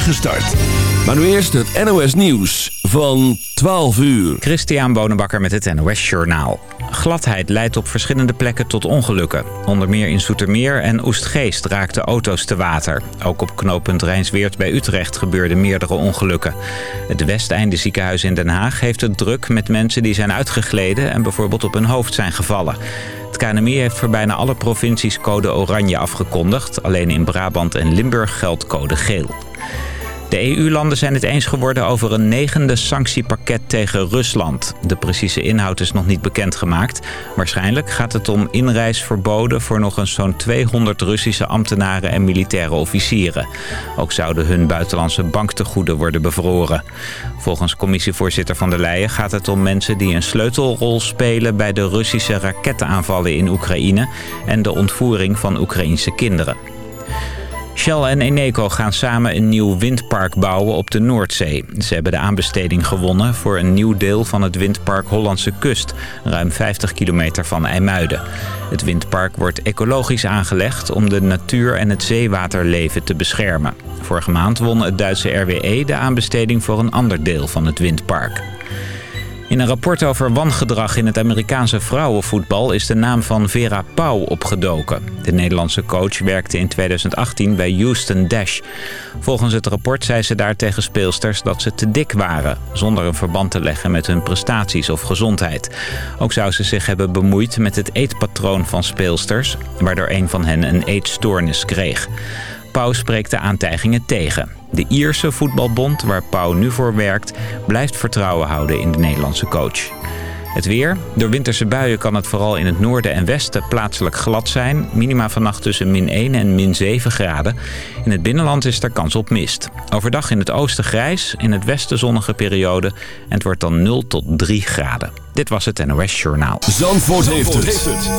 start. Maar nu eerst het NOS Nieuws van 12 uur. Christian Bonenbakker met het NOS Journaal. Gladheid leidt op verschillende plekken tot ongelukken. Onder meer in Soetermeer en Oestgeest raakten auto's te water. Ook op knooppunt Rijnsweert bij Utrecht gebeurden meerdere ongelukken. Het Westeinde ziekenhuis in Den Haag heeft het druk met mensen die zijn uitgegleden... en bijvoorbeeld op hun hoofd zijn gevallen. Het KNMI heeft voor bijna alle provincies code oranje afgekondigd. Alleen in Brabant en Limburg geldt code geel. De EU-landen zijn het eens geworden over een negende sanctiepakket tegen Rusland. De precieze inhoud is nog niet bekendgemaakt. Waarschijnlijk gaat het om inreisverboden voor nog eens zo'n 200 Russische ambtenaren en militaire officieren. Ook zouden hun buitenlandse banktegoeden worden bevroren. Volgens commissievoorzitter van der Leyen gaat het om mensen die een sleutelrol spelen bij de Russische rakettenaanvallen in Oekraïne en de ontvoering van Oekraïnse kinderen. Shell en Eneco gaan samen een nieuw windpark bouwen op de Noordzee. Ze hebben de aanbesteding gewonnen voor een nieuw deel van het windpark Hollandse Kust, ruim 50 kilometer van IJmuiden. Het windpark wordt ecologisch aangelegd om de natuur en het zeewaterleven te beschermen. Vorige maand won het Duitse RWE de aanbesteding voor een ander deel van het windpark. In een rapport over wangedrag in het Amerikaanse vrouwenvoetbal is de naam van Vera Pauw opgedoken. De Nederlandse coach werkte in 2018 bij Houston Dash. Volgens het rapport zei ze daar tegen speelsters dat ze te dik waren... zonder een verband te leggen met hun prestaties of gezondheid. Ook zou ze zich hebben bemoeid met het eetpatroon van speelsters... waardoor een van hen een eetstoornis kreeg. Pauw spreekt de aantijgingen tegen. De Ierse voetbalbond, waar Pauw nu voor werkt, blijft vertrouwen houden in de Nederlandse coach. Het weer. Door winterse buien kan het vooral in het noorden en westen plaatselijk glad zijn. Minima vannacht tussen min 1 en min 7 graden. In het binnenland is er kans op mist. Overdag in het oosten grijs, in het westen zonnige periode. En het wordt dan 0 tot 3 graden. Dit was het NOS Journaal. Zandvoort, heeft, het.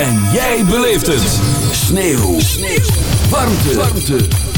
En jij beleeft het. Sneeuw. Sneeuw. Warmte. Warmte.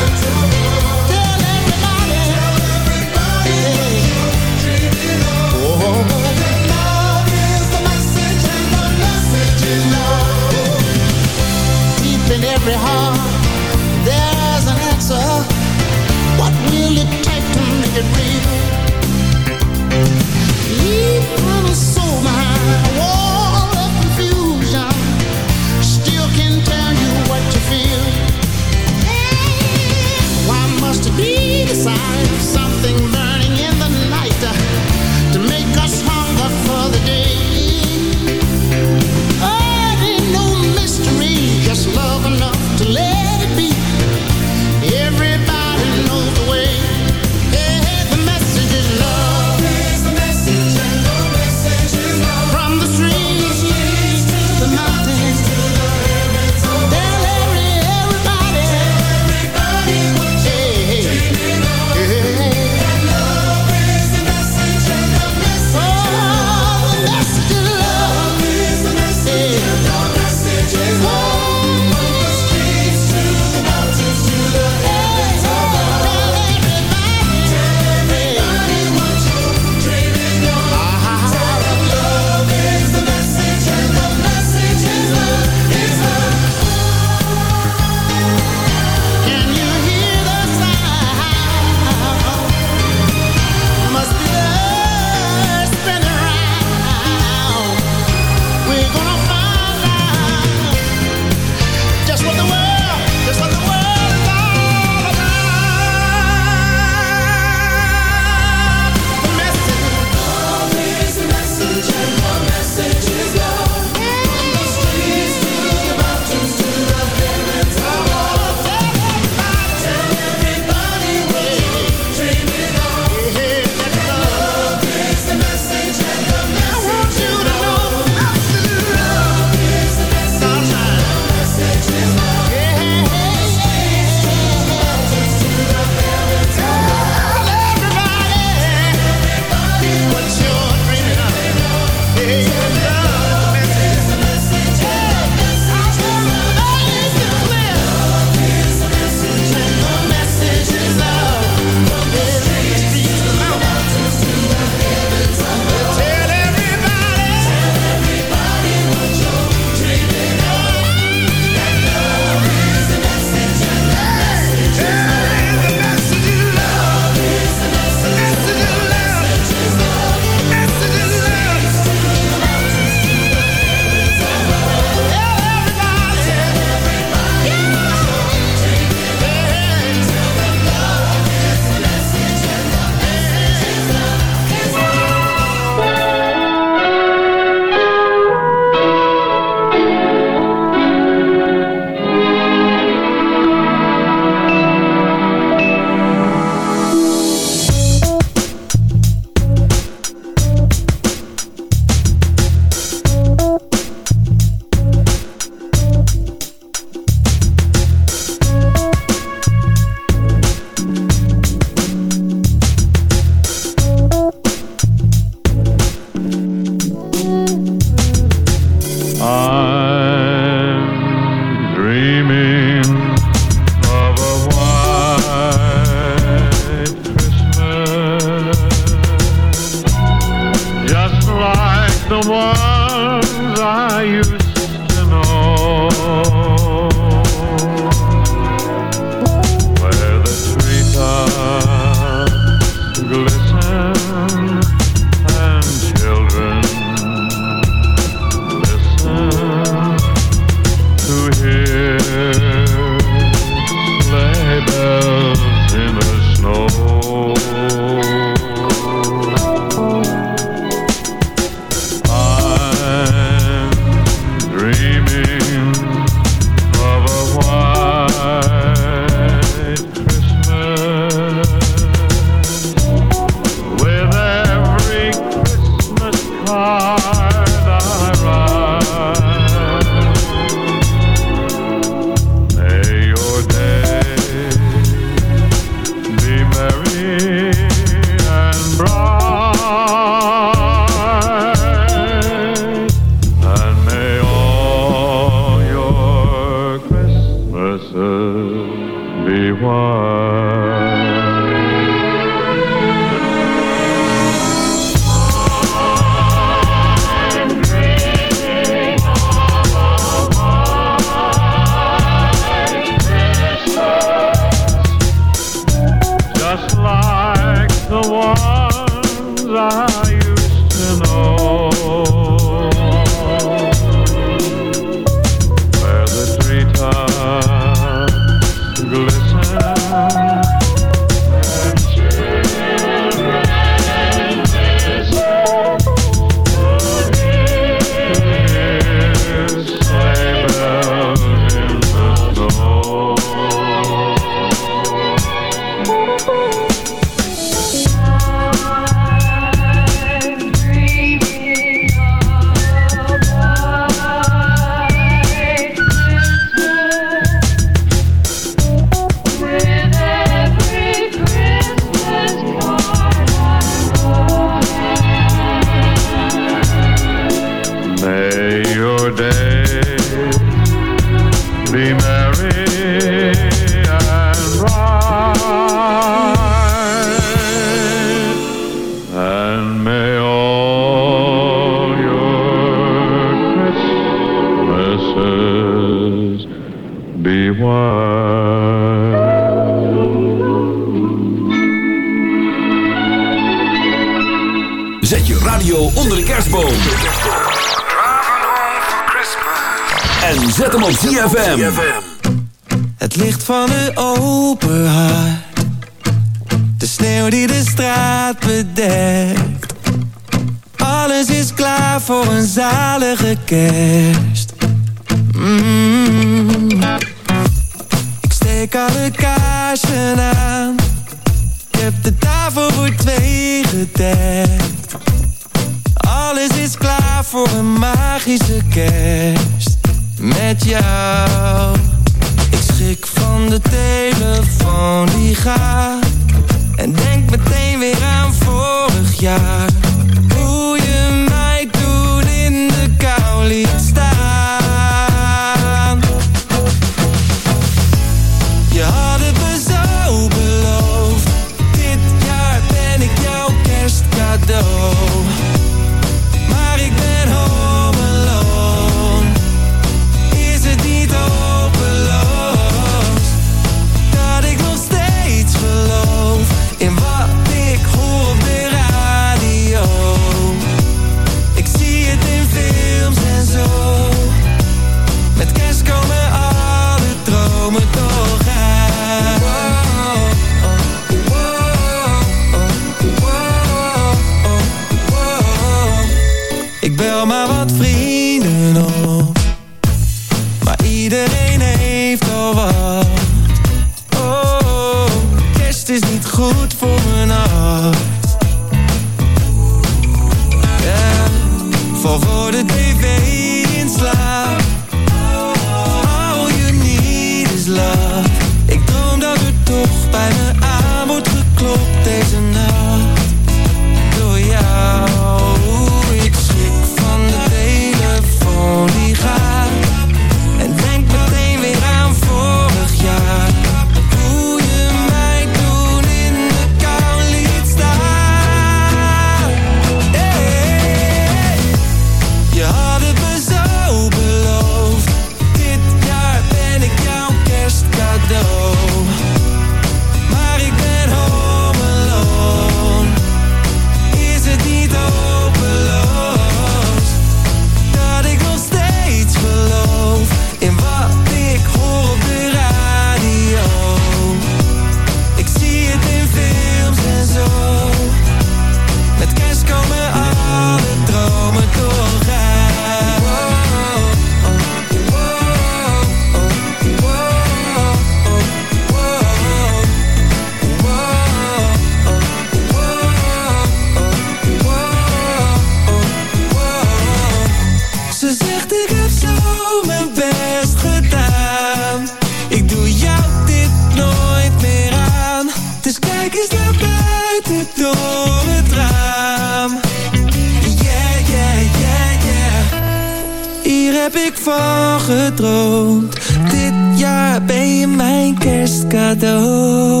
got the whole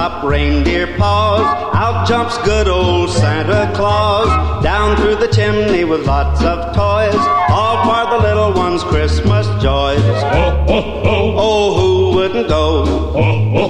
Housetop, reindeer paws. Out jumps good old Santa Claus. Down through the chimney with lots of toys. All for the little ones' Christmas joys. Ho, ho, ho. Oh, who wouldn't go? Ho, ho,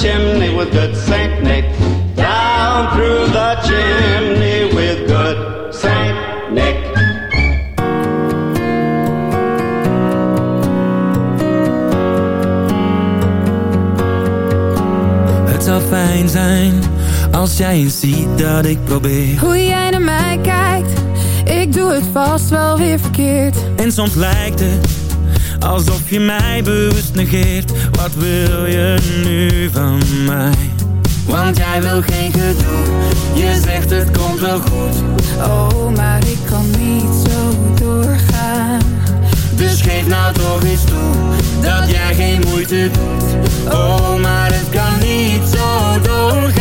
chimney with good Saint Nick. Down through the chimney with good Saint Nick. Het zou fijn zijn als jij eens ziet dat ik probeer. Hoe jij naar mij kijkt, ik doe het vast wel weer verkeerd. En soms lijkt het Alsof je mij bewust negeert. Wat wil je nu van mij? Want jij wil geen gedoe. Je zegt het komt wel goed. Oh, maar ik kan niet zo doorgaan. Dus geef nou toch eens toe Dat jij geen moeite doet. Oh, maar het kan niet zo doorgaan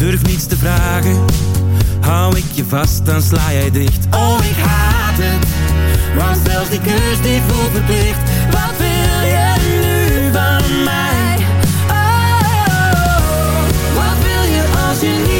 Durf niets te vragen. Hou ik je vast, dan sla jij dicht. Oh, ik haat het Want zelfs die kus die voelt verplicht. Wat wil je nu van mij? Oh, wat wil je als je niet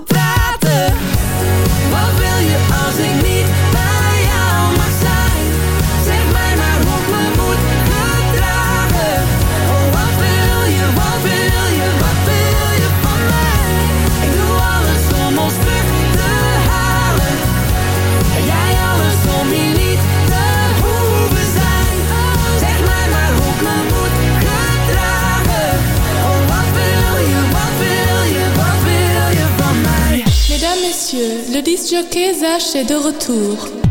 disc jockey Zach est de retour.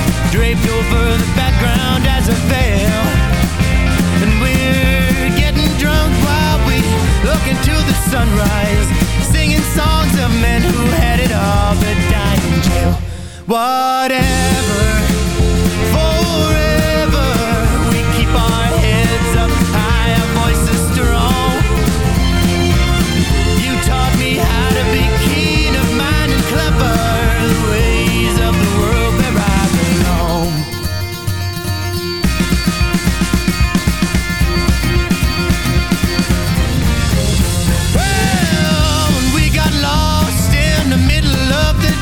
background as a veil. And we're getting drunk while we look into the sunrise, singing songs of men who had it all but died in jail. Whatever,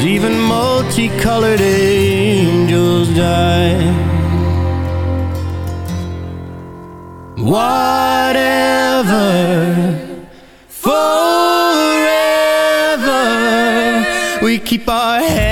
Cause even multicolored angels die. Whatever, forever, we keep our heads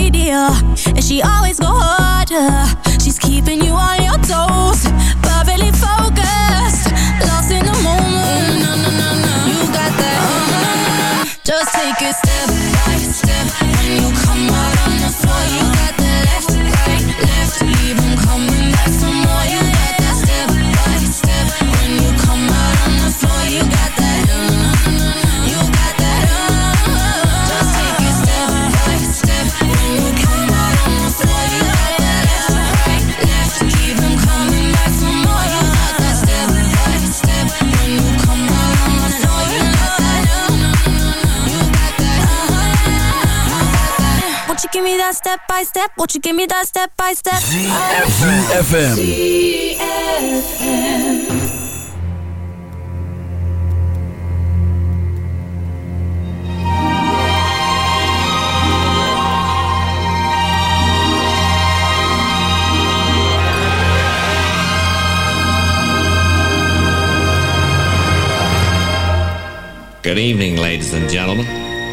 idea. And she always go harder. She's keeping you on your toes, perfectly focused, lost in the moment. No, no, no, no. You got that. Oh, no, no, no. Just take it step by step. give me that step by step? Won't you give me that step by step? ZFM. ZFM. Good evening, ladies and gentlemen.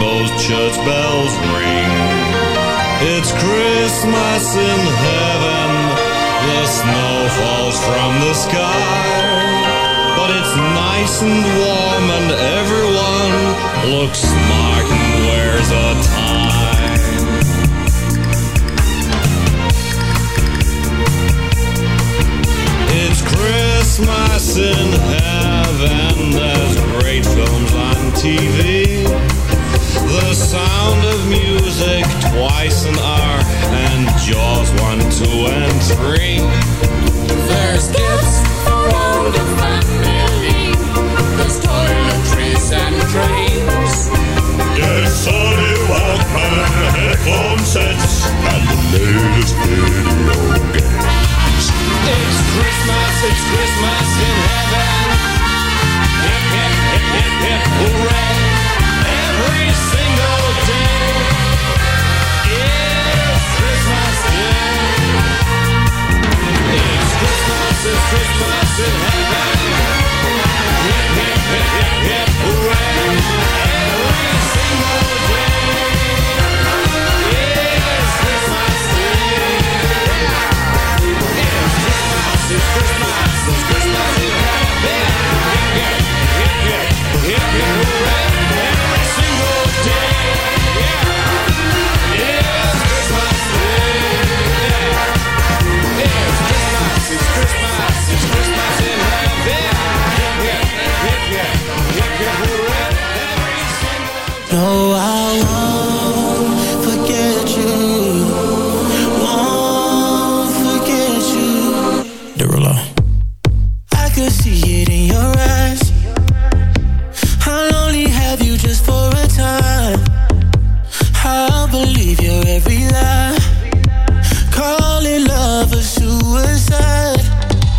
both church bells ring. It's Christmas in heaven, the snow falls from the sky. But it's nice and warm, and everyone looks smart and wears a tie. It's Christmas in heaven, there's great films on TV the sound of music twice an hour and Jaws 1, 2, and 3. There's gifts for all the family. There's toiletries and drinks, Yes, Sony Walkman headphone sets and the latest video games. It's Christmas, it's Christmas in heaven. Hip, hip, hip, hip, hip, hooray. Hip, hip. believe your every lie. Calling love a suicide.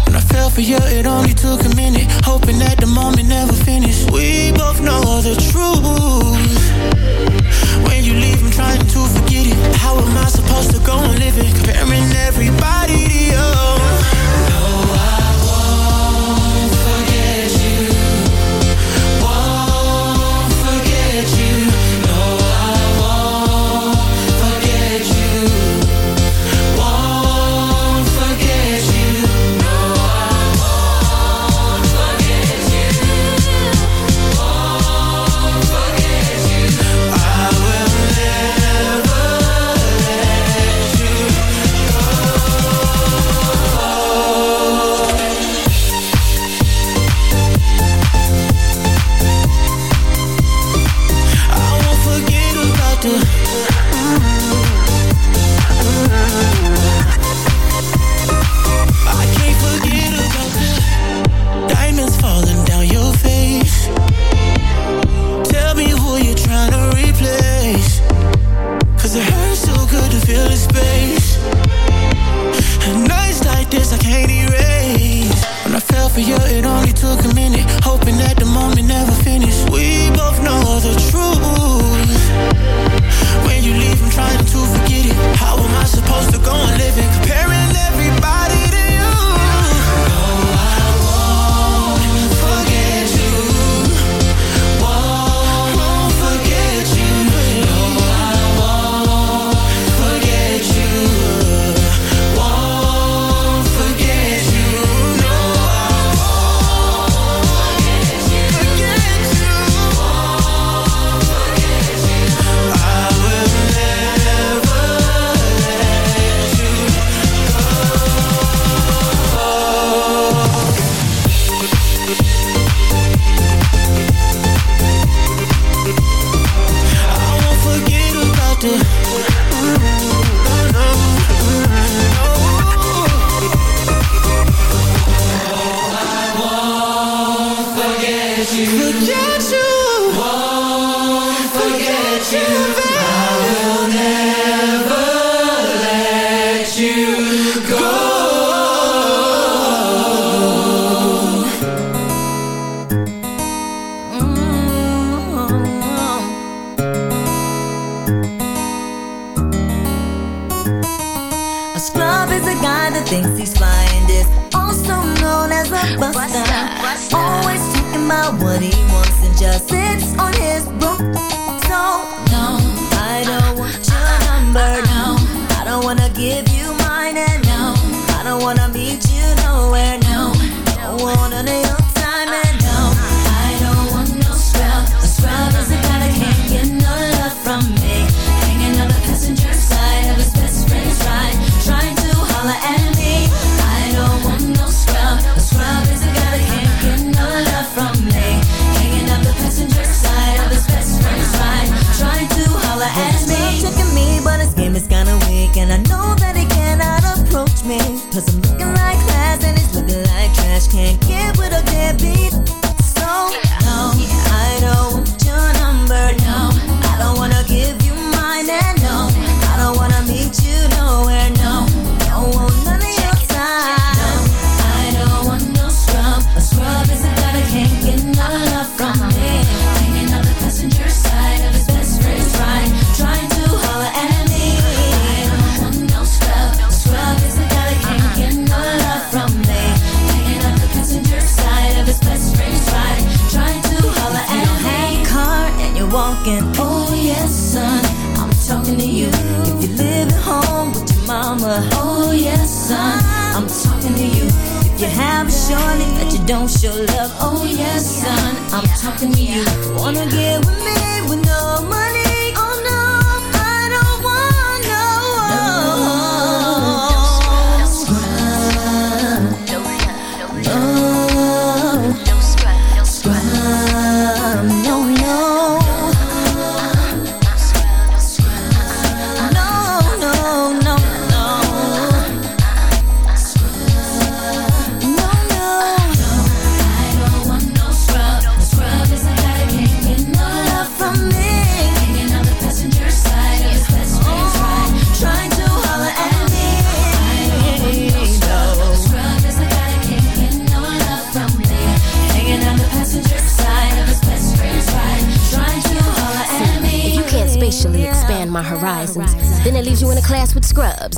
When I fell for you, it only took a minute. Hoping that the moment never finished. We both know the truth. When you leave, I'm trying to forget it. How am I supposed to go and live it? Comparing everybody to you.